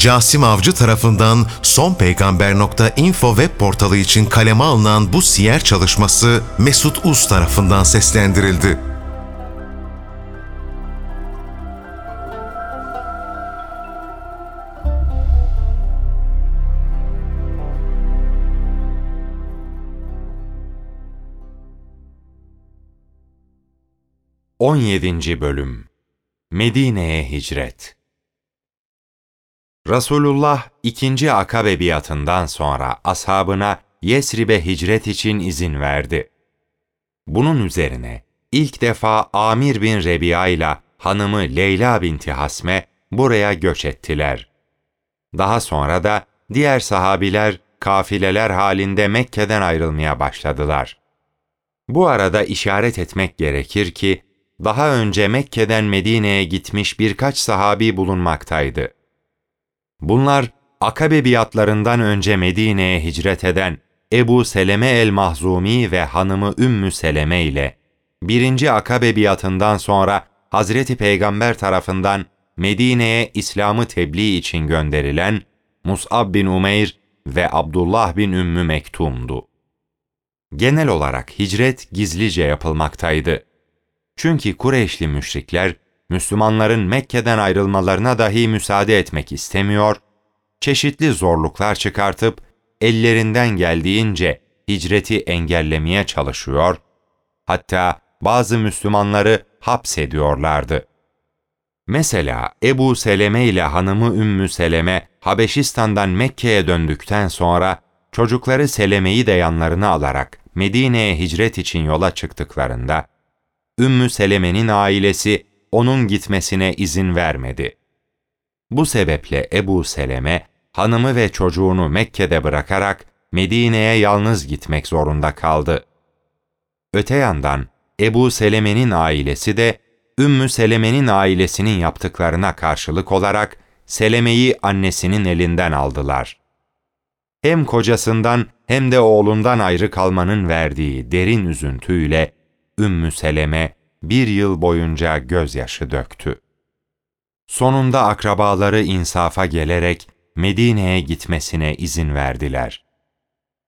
Casim Avcı tarafından sonpeygamber.info web portalı için kaleme alınan bu siyer çalışması Mesut Uz tarafından seslendirildi. On yedinci Bölüm Medine'ye Hicret Resulullah ikinci Akabe biatından sonra ashabına Yesrib'e hicret için izin verdi. Bunun üzerine ilk defa Amir bin Rebi'a ile hanımı Leyla binti Hasme buraya göç ettiler. Daha sonra da diğer sahabiler kafileler halinde Mekke'den ayrılmaya başladılar. Bu arada işaret etmek gerekir ki, daha önce Mekke'den Medine'ye gitmiş birkaç sahabi bulunmaktaydı. Bunlar Akabe biatlarından önce Medine'ye hicret eden Ebu Seleme el-Mahzumi ve hanımı Ümmü Seleme ile birinci Akabe biatından sonra Hazreti Peygamber tarafından Medine'ye İslam'ı tebliğ için gönderilen Mus'ab bin Umeyr ve Abdullah bin Ümmü Mektum'du. Genel olarak hicret gizlice yapılmaktaydı. Çünkü Kureyşli müşrikler Müslümanların Mekke'den ayrılmalarına dahi müsaade etmek istemiyor, çeşitli zorluklar çıkartıp ellerinden geldiğince hicreti engellemeye çalışıyor, hatta bazı Müslümanları hapsediyorlardı. Mesela Ebu Seleme ile hanımı Ümmü Seleme Habeşistan'dan Mekke'ye döndükten sonra çocukları Seleme'yi de yanlarına alarak Medine'ye hicret için yola çıktıklarında Ümmü Seleme'nin ailesi onun gitmesine izin vermedi. Bu sebeple Ebu Seleme, hanımı ve çocuğunu Mekke'de bırakarak Medine'ye yalnız gitmek zorunda kaldı. Öte yandan Ebu Seleme'nin ailesi de Ümmü Seleme'nin ailesinin yaptıklarına karşılık olarak Seleme'yi annesinin elinden aldılar. Hem kocasından hem de oğlundan ayrı kalmanın verdiği derin üzüntüyle Ümmü Seleme bir yıl boyunca gözyaşı döktü. Sonunda akrabaları insafa gelerek Medine'ye gitmesine izin verdiler.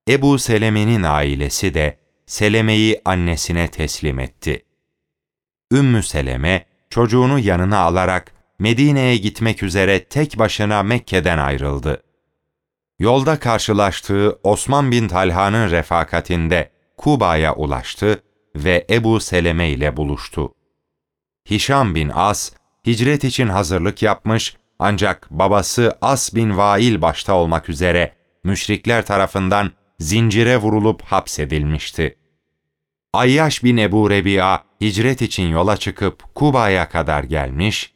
Ebu Seleme'nin ailesi de Seleme'yi annesine teslim etti. Ümmü Seleme çocuğunu yanına alarak Medine'ye gitmek üzere tek başına Mekke'den ayrıldı. Yolda karşılaştığı Osman bin Talha'nın refakatinde Kuba'ya ulaştı ve Ebu Seleme ile buluştu. Hişam bin As, hicret için hazırlık yapmış ancak babası As bin Vail başta olmak üzere müşrikler tarafından zincire vurulup hapsedilmişti. Ayyaş bin Ebu Rebi'a hicret için yola çıkıp Kuba'ya kadar gelmiş,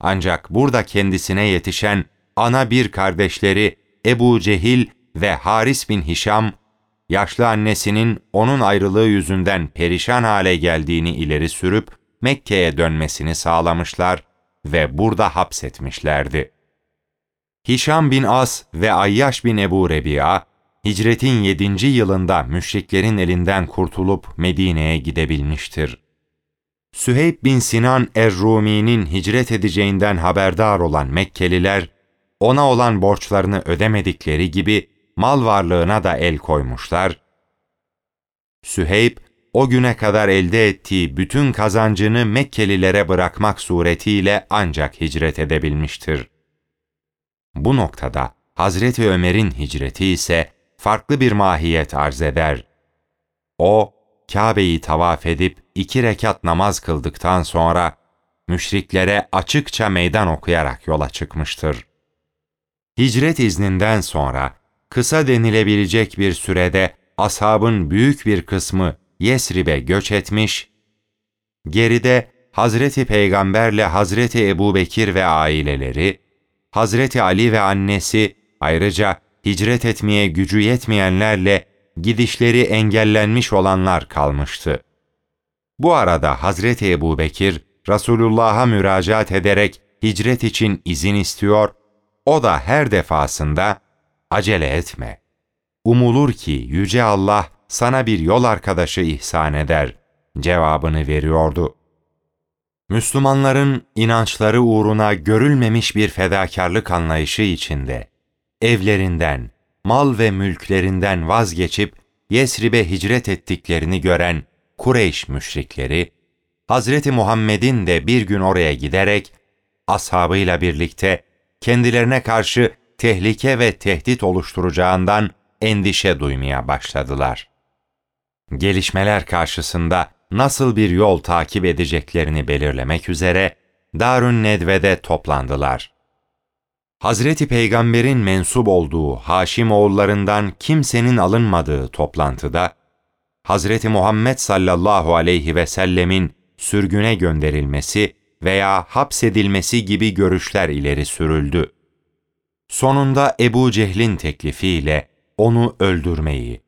ancak burada kendisine yetişen ana bir kardeşleri Ebu Cehil ve Haris bin Hişam yaşlı annesinin onun ayrılığı yüzünden perişan hale geldiğini ileri sürüp Mekke'ye dönmesini sağlamışlar ve burada hapsetmişlerdi. Hişam bin As ve Ayyaş bin Ebu Rebi'a, hicretin yedinci yılında müşriklerin elinden kurtulup Medine'ye gidebilmiştir. Süheyb bin Sinan Er-Rumi'nin hicret edeceğinden haberdar olan Mekkeliler, ona olan borçlarını ödemedikleri gibi mal varlığına da el koymuşlar. Süheyb, o güne kadar elde ettiği bütün kazancını Mekkelilere bırakmak suretiyle ancak hicret edebilmiştir. Bu noktada Hazreti Ömer'in hicreti ise farklı bir mahiyet arz eder. O, Kabe'yi tavaf edip iki rekat namaz kıldıktan sonra müşriklere açıkça meydan okuyarak yola çıkmıştır. Hicret izninden sonra kısa denilebilecek bir sürede ashabın büyük bir kısmı Yesrib'e göç etmiş, geride Hazreti Peygamberle Hazreti Ebu Bekir ve aileleri, Hazreti Ali ve annesi, ayrıca hicret etmeye gücü yetmeyenlerle gidişleri engellenmiş olanlar kalmıştı. Bu arada Hazreti Ebu Bekir, Resulullah'a müracaat ederek hicret için izin istiyor, o da her defasında acele etme. Umulur ki Yüce Allah sana bir yol arkadaşı ihsan eder cevabını veriyordu. Müslümanların inançları uğruna görülmemiş bir fedakarlık anlayışı içinde evlerinden, mal ve mülklerinden vazgeçip Yesrib'e hicret ettiklerini gören Kureyş müşrikleri, Hazreti Muhammed'in de bir gün oraya giderek ashabıyla birlikte kendilerine karşı tehlike ve tehdit oluşturacağından endişe duymaya başladılar. Gelişmeler karşısında nasıl bir yol takip edeceklerini belirlemek üzere Darün Nedve'de toplandılar. Hazreti Peygamber'in mensup olduğu Haşim oğullarından kimsenin alınmadığı toplantıda Hazreti Muhammed sallallahu aleyhi ve sellemin sürgüne gönderilmesi veya hapsedilmesi gibi görüşler ileri sürüldü. Sonunda Ebu Cehil'in teklifiyle onu öldürmeyi,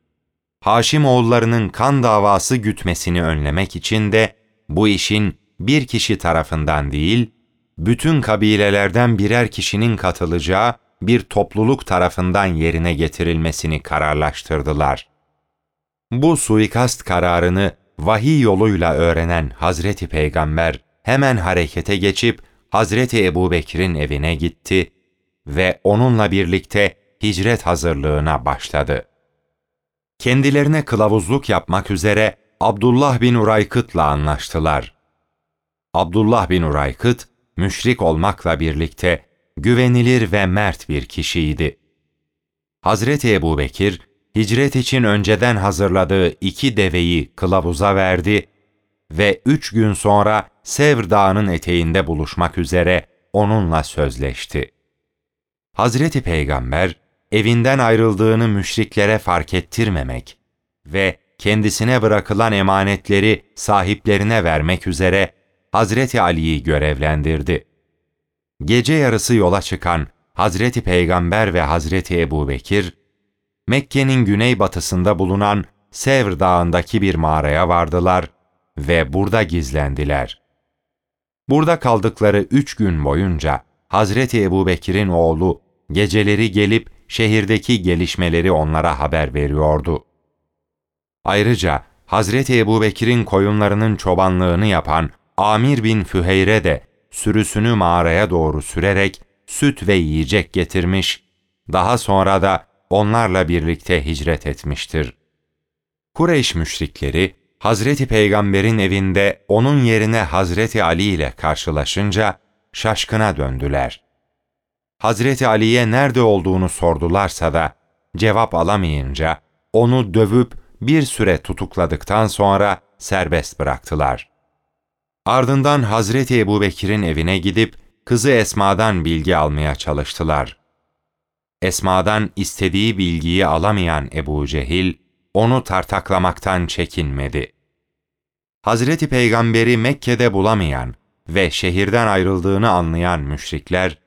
Haşim oğullarının kan davası gütmesini önlemek için de bu işin bir kişi tarafından değil, bütün kabilelerden birer kişinin katılacağı bir topluluk tarafından yerine getirilmesini kararlaştırdılar. Bu suikast kararını vahiy yoluyla öğrenen Hazreti Peygamber hemen harekete geçip Hazreti Ebubekir'in evine gitti ve onunla birlikte hicret hazırlığına başladı. Kendilerine kılavuzluk yapmak üzere Abdullah bin Uraykıt'la anlaştılar. Abdullah bin Uraykıt, müşrik olmakla birlikte güvenilir ve mert bir kişiydi. Hazreti Ebubekir, hicret için önceden hazırladığı iki deveyi kılavuza verdi ve üç gün sonra Sevr Dağı'nın eteğinde buluşmak üzere onunla sözleşti. Hazreti Peygamber, evinden ayrıldığını müşriklere fark ettirmemek ve kendisine bırakılan emanetleri sahiplerine vermek üzere Hazreti Ali'yi görevlendirdi. Gece yarısı yola çıkan Hazreti Peygamber ve Hazreti Ebubekir, Mekke'nin güneybatısında bulunan Sevr Dağı'ndaki bir mağaraya vardılar ve burada gizlendiler. Burada kaldıkları üç gün boyunca Hazreti Ebubekir'in oğlu geceleri gelip şehirdeki gelişmeleri onlara haber veriyordu. Ayrıca Hazreti Ebubekir'in koyunlarının çobanlığını yapan Amir bin Füheyre de sürüsünü mağaraya doğru sürerek süt ve yiyecek getirmiş, daha sonra da onlarla birlikte hicret etmiştir. Kureyş müşrikleri Hazreti Peygamber'in evinde onun yerine Hazreti Ali ile karşılaşınca şaşkına döndüler. Hazreti Ali'ye nerede olduğunu sordularsa da cevap alamayınca onu dövüp bir süre tutukladıktan sonra serbest bıraktılar. Ardından Hazreti Ebubekir'in evine gidip kızı Esma'dan bilgi almaya çalıştılar. Esma'dan istediği bilgiyi alamayan Ebu Cehil, onu tartaklamaktan çekinmedi. Hazreti Peygamberi Mekke'de bulamayan ve şehirden ayrıldığını anlayan müşrikler,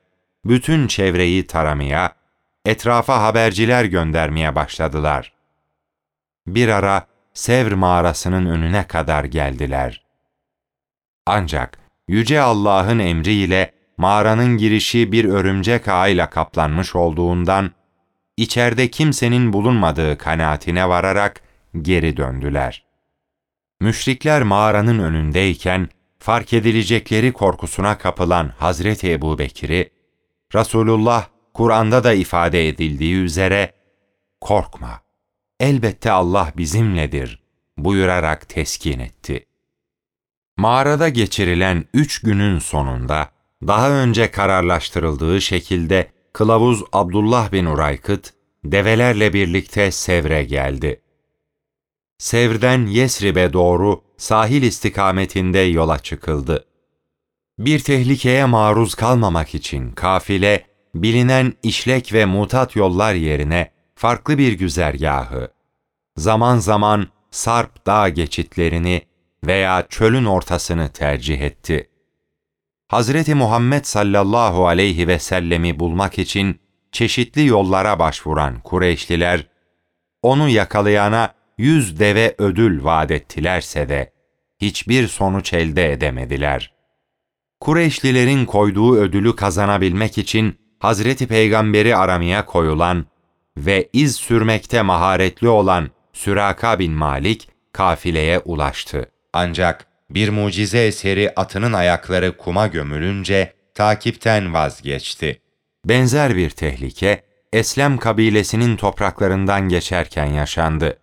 bütün çevreyi taramaya, etrafa haberciler göndermeye başladılar. Bir ara Sevr mağarasının önüne kadar geldiler. Ancak Yüce Allah'ın emriyle mağaranın girişi bir örümcek ağıyla kaplanmış olduğundan, içeride kimsenin bulunmadığı kanaatine vararak geri döndüler. Müşrikler mağaranın önündeyken, fark edilecekleri korkusuna kapılan Hazreti Ebu Bekir'i, Resulullah Kur'an'da da ifade edildiği üzere, korkma, elbette Allah bizimledir buyurarak teskin etti. Mağarada geçirilen üç günün sonunda, daha önce kararlaştırıldığı şekilde Kılavuz Abdullah bin Uraykıt, develerle birlikte Sevr'e geldi. Sevr'den Yesrib'e doğru sahil istikametinde yola çıkıldı. Bir tehlikeye maruz kalmamak için kafile, bilinen işlek ve mutat yollar yerine farklı bir güzergahı, zaman zaman sarp dağ geçitlerini veya çölün ortasını tercih etti. Hazreti Muhammed sallallahu aleyhi ve sellemi bulmak için çeşitli yollara başvuran Kureyşliler, onu yakalayana yüz deve ödül vaat ettilerse de hiçbir sonuç elde edemediler. Kureyşlilerin koyduğu ödülü kazanabilmek için Hazreti Peygamber'i aramaya koyulan ve iz sürmekte maharetli olan Süraka bin Malik kafileye ulaştı. Ancak bir mucize eseri atının ayakları kuma gömülünce takipten vazgeçti. Benzer bir tehlike Eslem kabilesinin topraklarından geçerken yaşandı.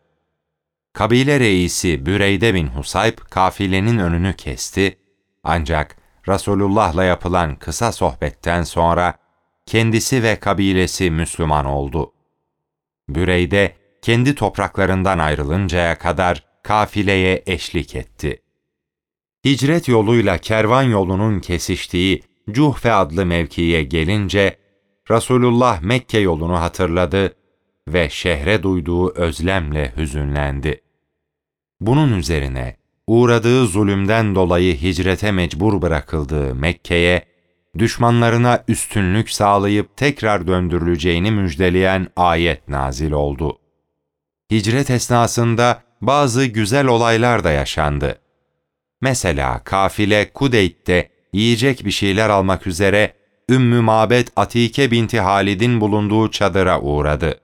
Kabile reisi Büreyde bin Husayb kafilenin önünü kesti ancak Resulullah'la yapılan kısa sohbetten sonra kendisi ve kabilesi Müslüman oldu. Büreyde kendi topraklarından ayrılıncaya kadar kafileye eşlik etti. Hicret yoluyla kervan yolunun kesiştiği Cuhfe adlı mevkiye gelince Resulullah Mekke yolunu hatırladı ve şehre duyduğu özlemle hüzünlendi. Bunun üzerine uğradığı zulümden dolayı hicrete mecbur bırakıldığı Mekke'ye düşmanlarına üstünlük sağlayıp tekrar döndürüleceğini müjdeleyen ayet nazil oldu. Hicret esnasında bazı güzel olaylar da yaşandı. Mesela kafile Kudeyt'te yiyecek bir şeyler almak üzere Ümmü Mabet Atike binti Halid'in bulunduğu çadıra uğradı.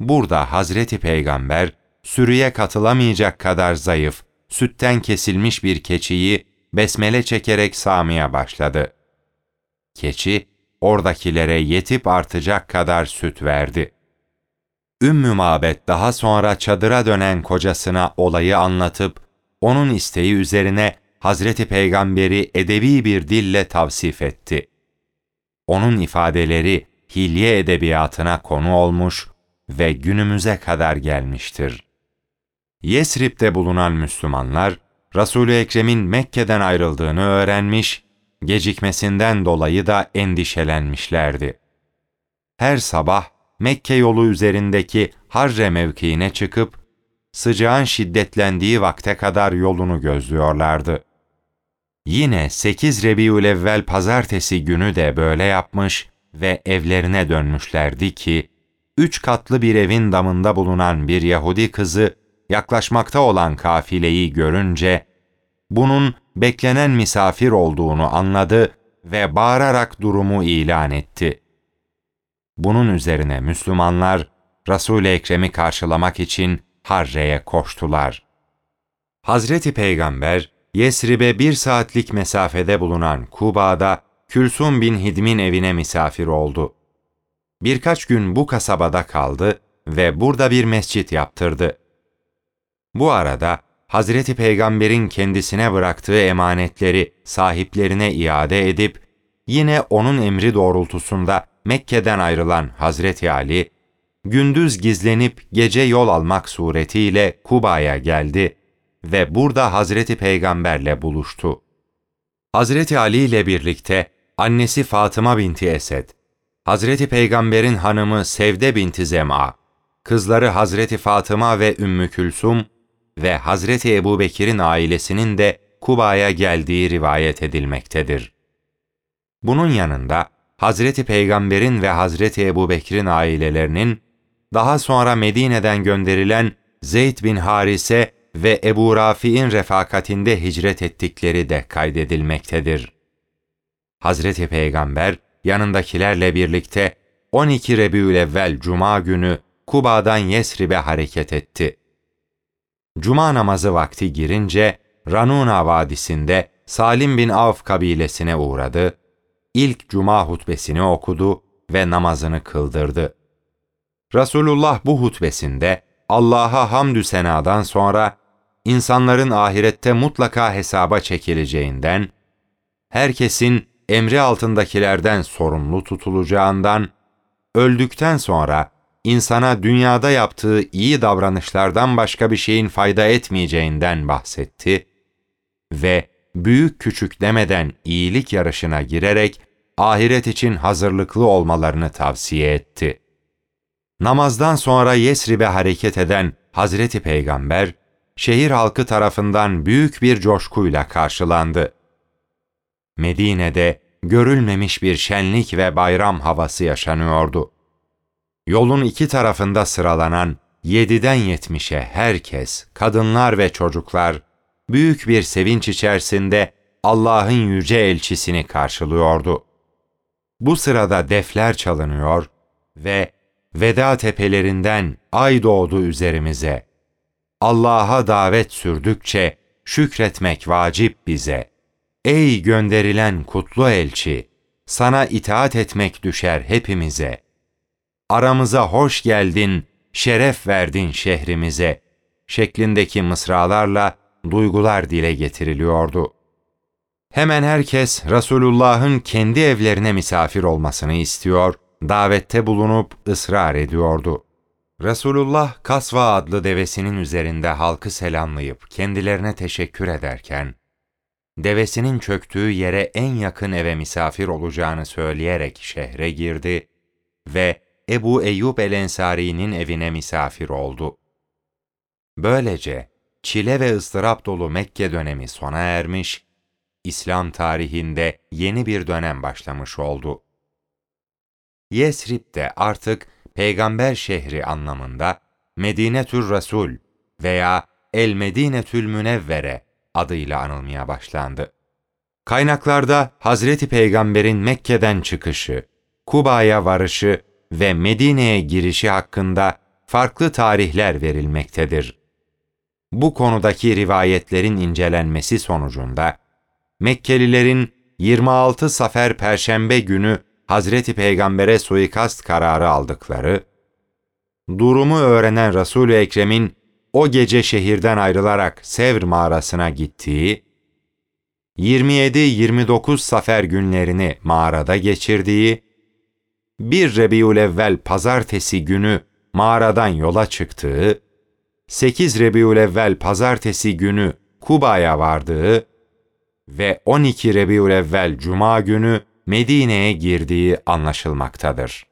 Burada Hazreti Peygamber sürüye katılamayacak kadar zayıf, sütten kesilmiş bir keçiyi besmele çekerek sağmaya başladı. Keçi oradakilere yetip artacak kadar süt verdi. Ümmü Mabet daha sonra çadıra dönen kocasına olayı anlatıp onun isteği üzerine Hazreti Peygamberi edebi bir dille tavsif etti. Onun ifadeleri hilye edebiyatına konu olmuş ve günümüze kadar gelmiştir. Yesrib'de bulunan Müslümanlar, Resul-i Ekrem'in Mekke'den ayrıldığını öğrenmiş, gecikmesinden dolayı da endişelenmişlerdi. Her sabah Mekke yolu üzerindeki Harre mevkiine çıkıp, sıcağın şiddetlendiği vakte kadar yolunu gözlüyorlardı. Yine 8 Rebiülevvel pazartesi günü de böyle yapmış ve evlerine dönmüşlerdi ki, üç katlı bir evin damında bulunan bir Yahudi kızı yaklaşmakta olan kafileyi görünce, bunun beklenen misafir olduğunu anladı ve bağırarak durumu ilan etti. Bunun üzerine Müslümanlar, Resul-i Ekrem'i karşılamak için Harre'ye koştular. Hazreti Peygamber, Yesrib'e bir saatlik mesafede bulunan Kuba'da Külsum bin Hidm'in evine misafir oldu. Birkaç gün bu kasabada kaldı ve burada bir mescit yaptırdı. Bu arada Hazreti Peygamber'in kendisine bıraktığı emanetleri sahiplerine iade edip yine onun emri doğrultusunda Mekke'den ayrılan Hazreti Ali gündüz gizlenip gece yol almak suretiyle Kuba'ya geldi ve burada Hazreti Peygamberle buluştu. Hazreti Ali ile birlikte annesi Fatıma binti Esed, Hazreti Peygamber'in hanımı Sevde binti Zem'a, kızları Hazreti Fatıma ve Ümmü Külsum ve Hazreti Ebu Bekir'in ailesinin de Kuba'ya geldiği rivayet edilmektedir. Bunun yanında Hazreti Peygamber'in ve Hazreti Ebu Bekir'in ailelerinin daha sonra Medine'den gönderilen Zeyd bin Harise ve Ebu Rafi'in refakatinde hicret ettikleri de kaydedilmektedir. Hazreti Peygamber yanındakilerle birlikte 12 Rebiülevvel Cuma günü Kuba'dan Yesrib'e hareket etti. Cuma namazı vakti girince Ranuna Vadisi'nde Salim bin Avf kabilesine uğradı, ilk Cuma hutbesini okudu ve namazını kıldırdı. Resulullah bu hutbesinde Allah'a hamdü senadan sonra insanların ahirette mutlaka hesaba çekileceğinden, herkesin emri altındakilerden sorumlu tutulacağından, öldükten sonra insana dünyada yaptığı iyi davranışlardan başka bir şeyin fayda etmeyeceğinden bahsetti ve büyük küçük demeden iyilik yarışına girerek ahiret için hazırlıklı olmalarını tavsiye etti. Namazdan sonra Yesrib'e hareket eden Hazreti Peygamber, şehir halkı tarafından büyük bir coşkuyla karşılandı. Medine'de görülmemiş bir şenlik ve bayram havası yaşanıyordu. Yolun iki tarafında sıralanan yediden yetmişe herkes, kadınlar ve çocuklar büyük bir sevinç içerisinde Allah'ın yüce elçisini karşılıyordu. Bu sırada defler çalınıyor ve veda tepelerinden ay doğdu üzerimize. Allah'a davet sürdükçe şükretmek vacip bize. Ey gönderilen kutlu elçi, sana itaat etmek düşer hepimize. Aramıza hoş geldin, şeref verdin şehrimize şeklindeki mısralarla duygular dile getiriliyordu. Hemen herkes Resulullah'ın kendi evlerine misafir olmasını istiyor, davette bulunup ısrar ediyordu. Resulullah Kasva adlı devesinin üzerinde halkı selamlayıp kendilerine teşekkür ederken, devesinin çöktüğü yere en yakın eve misafir olacağını söyleyerek şehre girdi ve Ebu Eyyub el-Ensari'nin evine misafir oldu. Böylece çile ve ıstırap dolu Mekke dönemi sona ermiş, İslam tarihinde yeni bir dönem başlamış oldu. Yesrib de artık peygamber şehri anlamında Medinetür Resul veya El Medinetül Münevvere adıyla anılmaya başlandı. Kaynaklarda Hazreti Peygamber'in Mekke'den çıkışı, Kuba'ya varışı ve Medine'ye girişi hakkında farklı tarihler verilmektedir. Bu konudaki rivayetlerin incelenmesi sonucunda Mekkelilerin 26 Safer Perşembe günü Hazreti Peygamber'e suikast kararı aldıkları, durumu öğrenen Resul-i Ekrem'in o gece şehirden ayrılarak Sevr mağarasına gittiği, 27-29 Safer günlerini mağarada geçirdiği, 1 Rebiülevvel pazartesi günü mağaradan yola çıktığı, 8 Rebiülevvel pazartesi günü Kuba'ya vardığı ve 12 Rebiülevvel cuma günü Medine'ye girdiği anlaşılmaktadır.